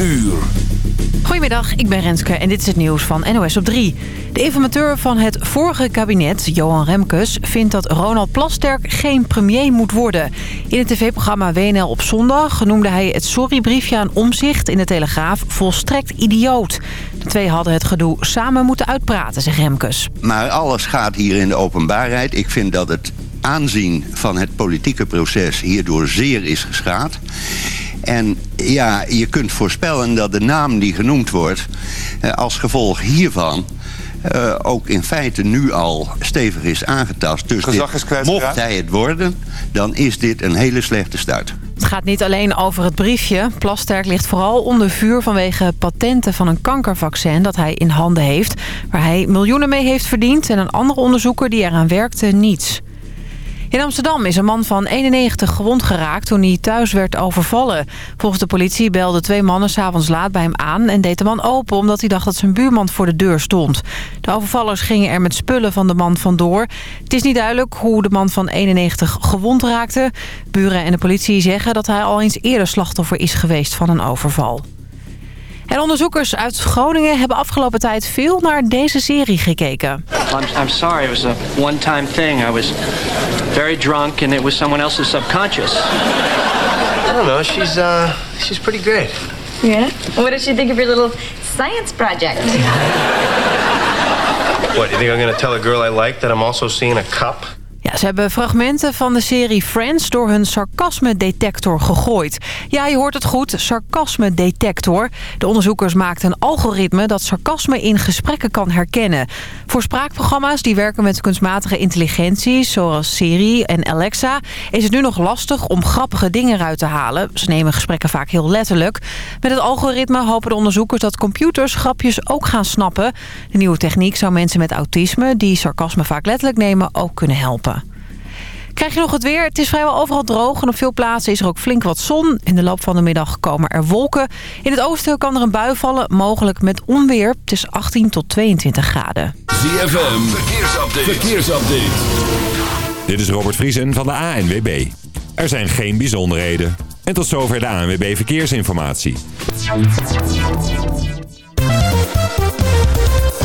uur. Goedemiddag, ik ben Renske en dit is het nieuws van NOS op 3. De informateur van het vorige kabinet, Johan Remkes, vindt dat Ronald Plasterk geen premier moet worden. In het tv-programma WNL op zondag noemde hij het sorrybriefje aan Omzicht in de Telegraaf volstrekt idioot. De twee hadden het gedoe samen moeten uitpraten, zegt Remkes. Maar alles gaat hier in de openbaarheid. Ik vind dat het aanzien van het politieke proces hierdoor zeer is geschaad. En ja, je kunt voorspellen dat de naam die genoemd wordt... Eh, als gevolg hiervan uh, ook in feite nu al stevig is aangetast. Dus dit, mocht hij het worden, dan is dit een hele slechte start. Het gaat niet alleen over het briefje. Plasterk ligt vooral onder vuur vanwege patenten van een kankervaccin dat hij in handen heeft. Waar hij miljoenen mee heeft verdiend en een andere onderzoeker die eraan werkte niets. In Amsterdam is een man van 91 gewond geraakt toen hij thuis werd overvallen. Volgens de politie belden twee mannen s'avonds laat bij hem aan... en deed de man open omdat hij dacht dat zijn buurman voor de deur stond. De overvallers gingen er met spullen van de man vandoor. Het is niet duidelijk hoe de man van 91 gewond raakte. Buren en de politie zeggen dat hij al eens eerder slachtoffer is geweest van een overval. En onderzoekers uit Groningen hebben afgelopen tijd veel naar deze serie gekeken. I'm, I'm sorry, it was a one-time thing. I was very drunk and it was someone else's subconscious. I don't know, she's, uh, she's pretty great. Yeah? What did she think of your little science project? What, you think I'm gonna tell a girl I like that I'm also seeing a cup? Ja, ze hebben fragmenten van de serie Friends door hun sarcasme-detector gegooid. Ja, je hoort het goed, sarcasme-detector. De onderzoekers maakten een algoritme dat sarcasme in gesprekken kan herkennen. Voor spraakprogramma's die werken met kunstmatige intelligentie, zoals Siri en Alexa... is het nu nog lastig om grappige dingen eruit te halen. Ze nemen gesprekken vaak heel letterlijk. Met het algoritme hopen de onderzoekers dat computers grapjes ook gaan snappen. De nieuwe techniek zou mensen met autisme, die sarcasme vaak letterlijk nemen, ook kunnen helpen. Krijg je nog het weer? Het is vrijwel overal droog en op veel plaatsen is er ook flink wat zon. In de loop van de middag komen er wolken. In het oosten kan er een bui vallen, mogelijk met onweer. Het is 18 tot 22 graden. ZFM, verkeersupdate. verkeersupdate. Dit is Robert Vriesen van de ANWB. Er zijn geen bijzonderheden. En tot zover de ANWB Verkeersinformatie.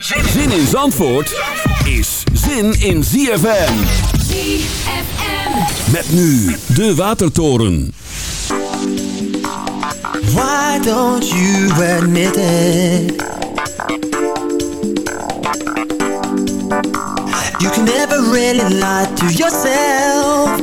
Zin in Zandvoort is zin in ZFM. ZFM. Met nu de Watertoren. Why don't you admit it? You can never really lie to yourself.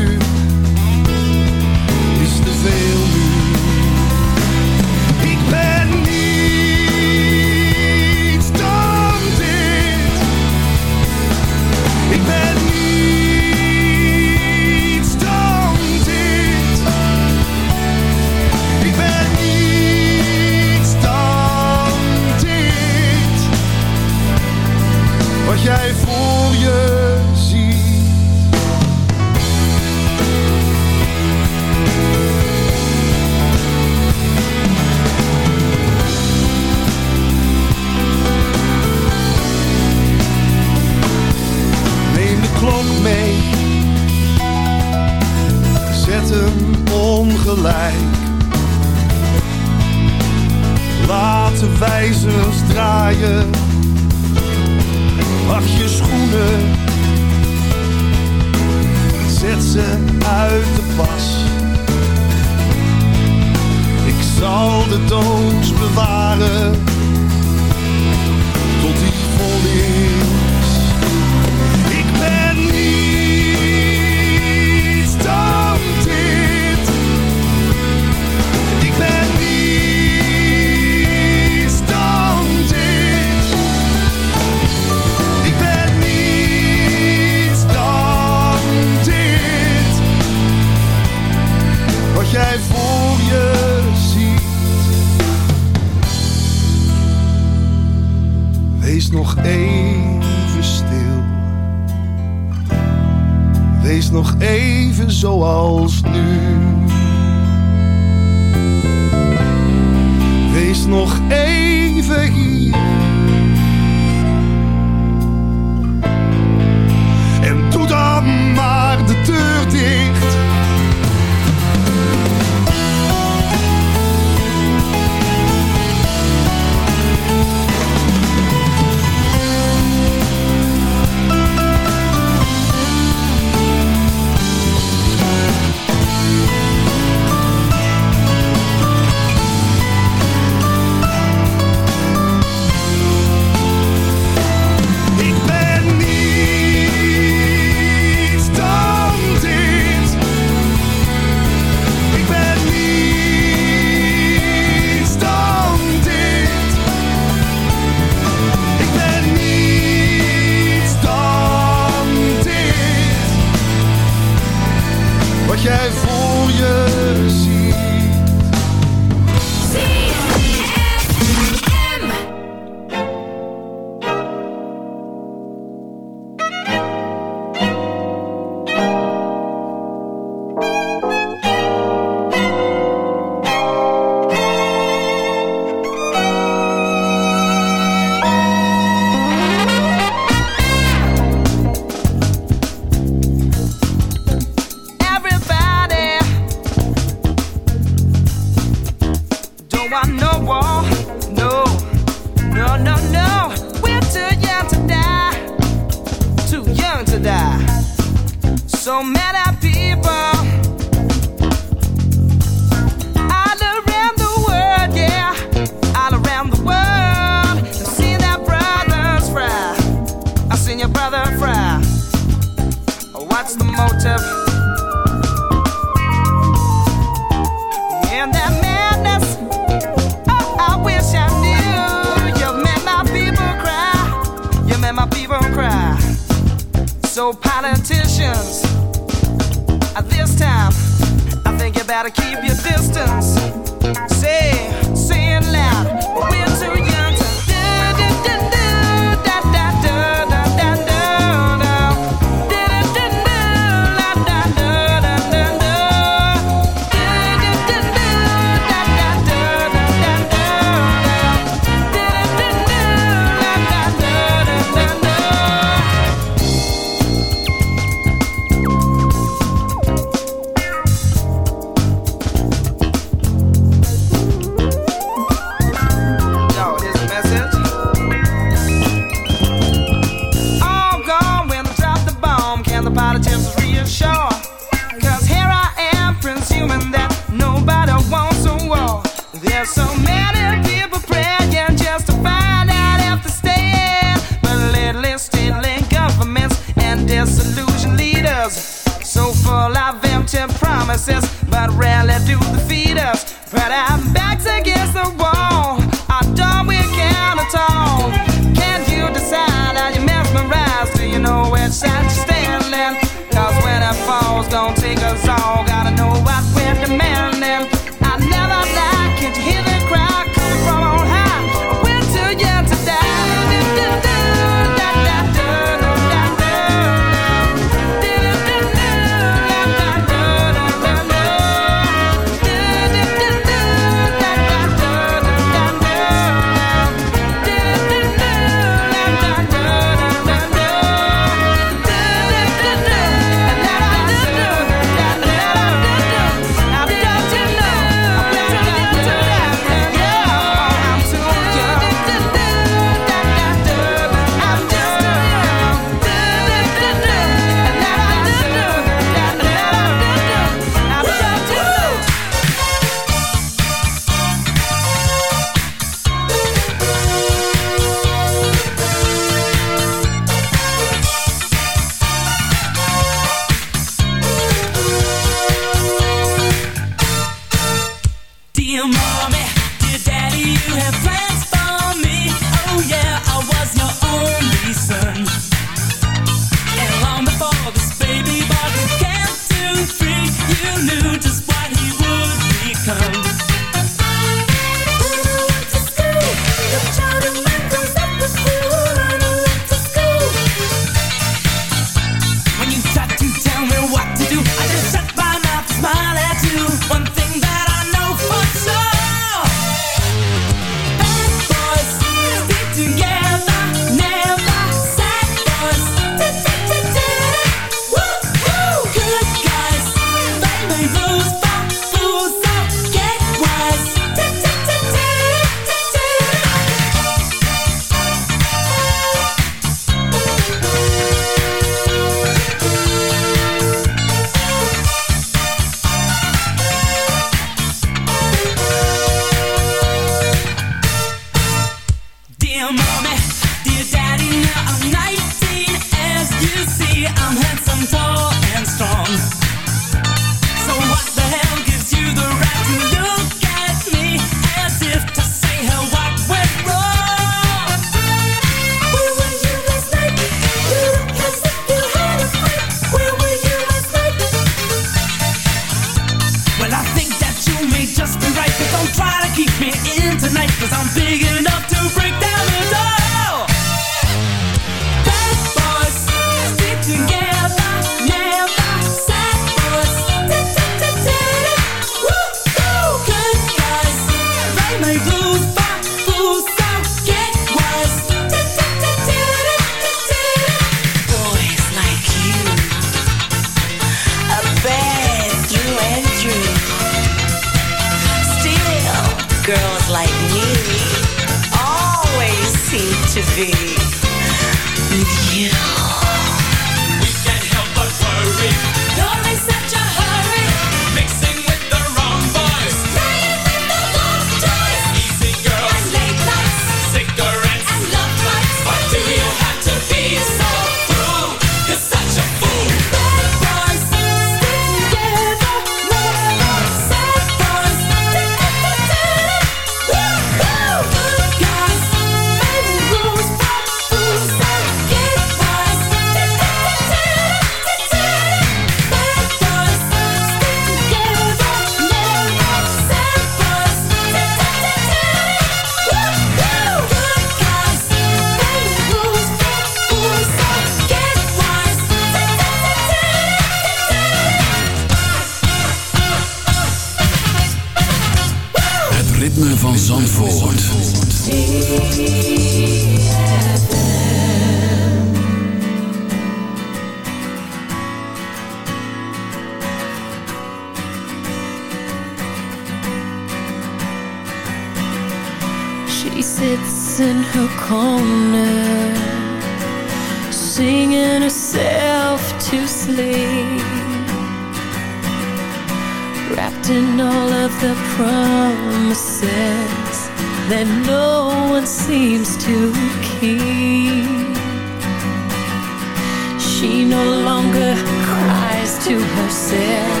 She no longer cries to herself.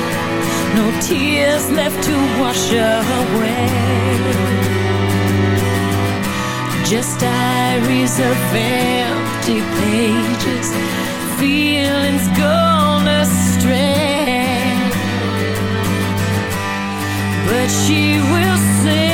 No tears left to wash away. Just diaries of empty pages Feelings gone astray. But she will sing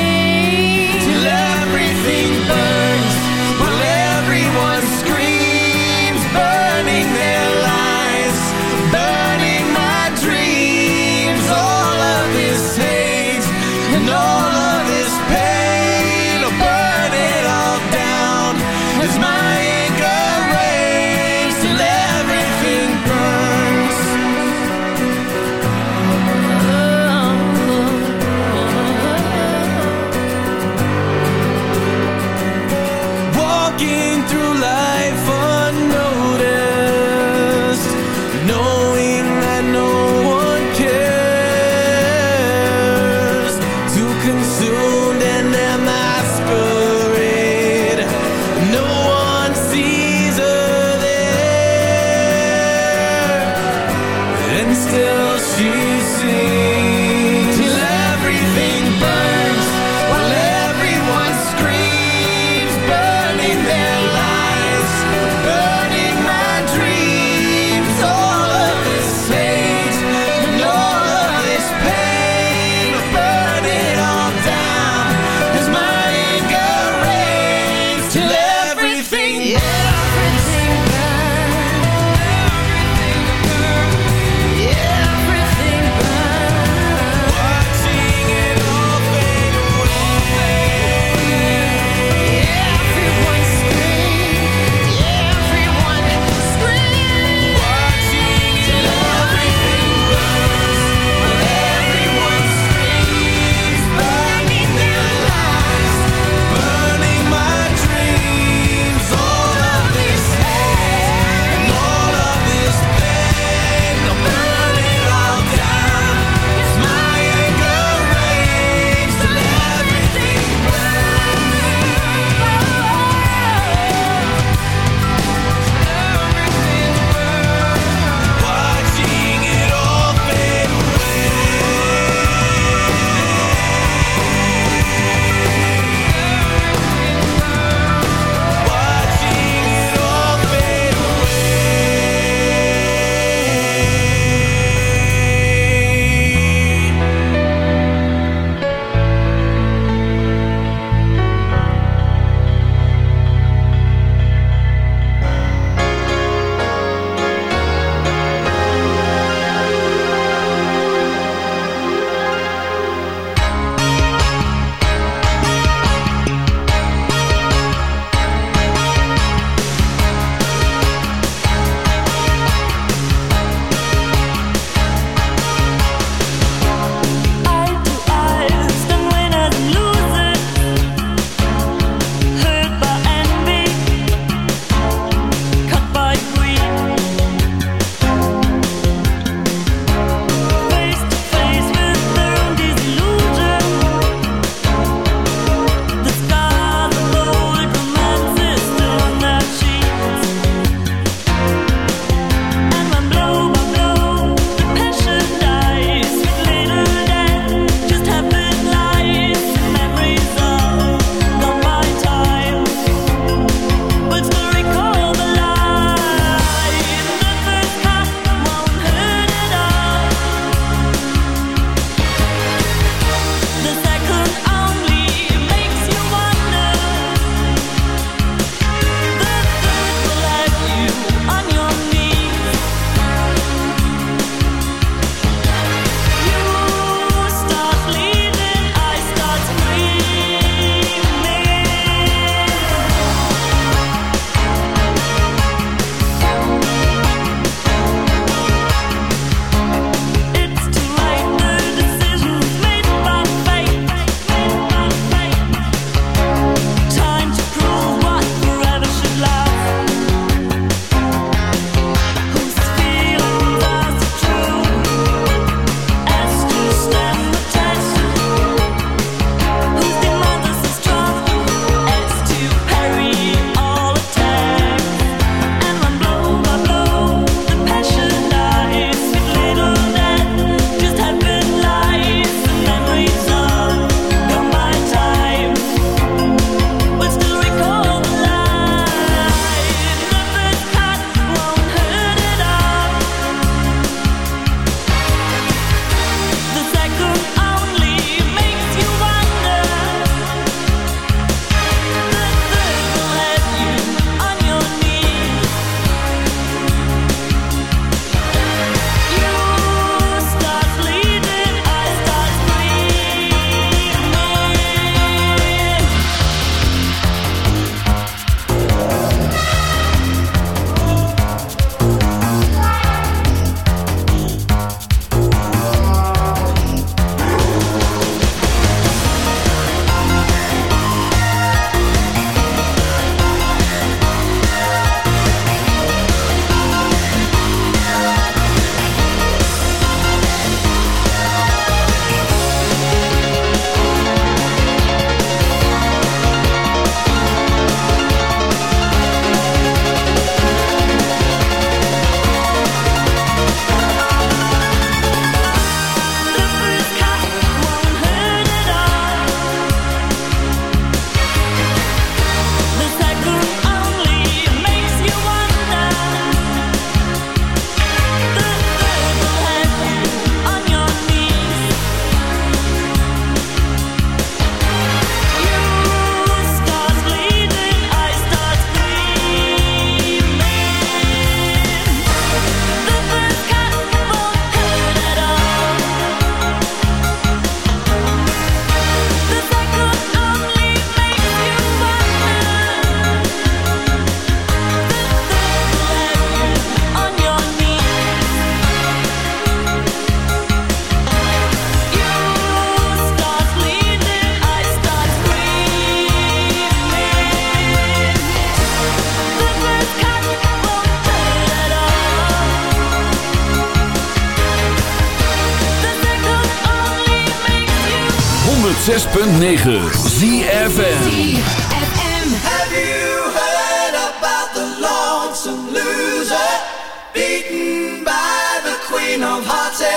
106.9 ZFN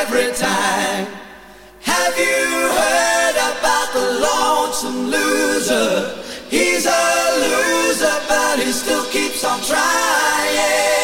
every time. Have you heard about the lonesome loser? He's a loser, but he still keeps on trying.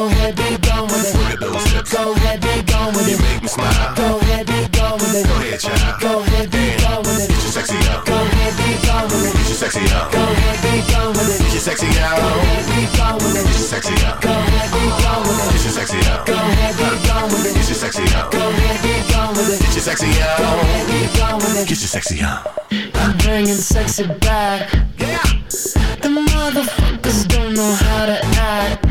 Go ahead, be gone with it. Look at those hips. Go ahead, be gone with it. You make me smile. Go ahead, be gone with it. Go ahead, child. Go ahead, be gone with it. Get your sexy out. Go ahead, be gone with it. Get your sexy out. Go ahead, be gone with it. Get your sexy out. Go ahead, be gone with it. Get your sexy out. Go ahead, be gone with it. Get your sexy out. Go ahead, be gone with it. Get your sexy out. Go ahead, be gone with it. Get your sexy Go ahead, be gone with it. Get your sexy out. I'm bringing sexy back. Yeah. The motherfuckers don't know how to act.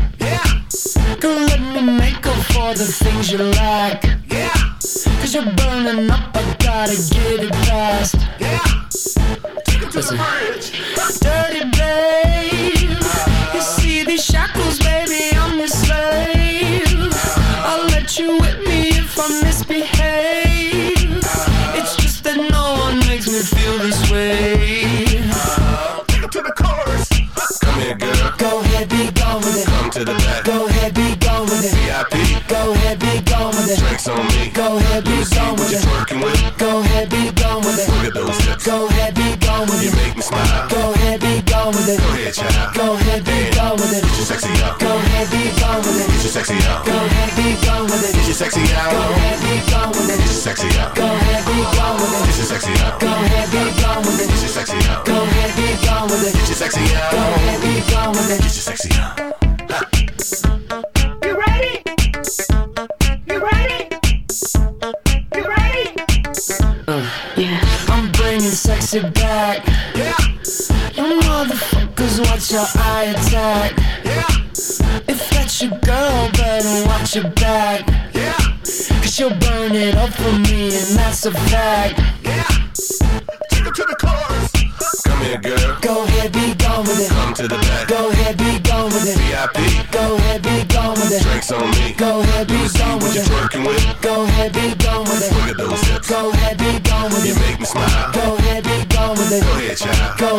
Let me make up for the things you lack. Yeah. Cause you're burning up, I gotta get it fast. Yeah. Take it to the bridge. Go ahead, be gone with it. You it. make me smile. Go ahead, be gone with it. Go ahead, child. Go ahead, be gone with it. Get your sexy out. Go ahead, be gone with it. Get your sexy out. Go ahead, be gone with it. Get your sexy out. Go ahead, be gone with it. Get your sexy out. Go ahead, be gone with it. Get your sexy out. Go ahead, be gone with it. Get your sexy out. Go ahead, be gone with it. Get your sexy out. Go ahead, be gone with it. Get your sexy out. You ready? You ready? You ready? I'm sexy back. Yeah. You motherfuckers watch your eye attack. Yeah. If that's your girl, better watch your back. Yeah. Cause she'll burn it up for me, and that's a fact. Yeah. Take it to the chorus. Come here, girl. Go ahead, be gone with it. Come to the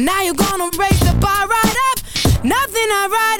Now you're gonna raise the bar right up. Nothing I write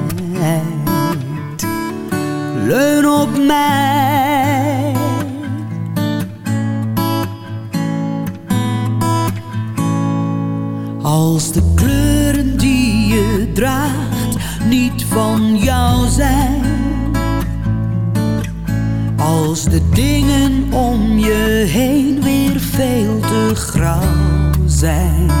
heen weer veel te grauw zijn.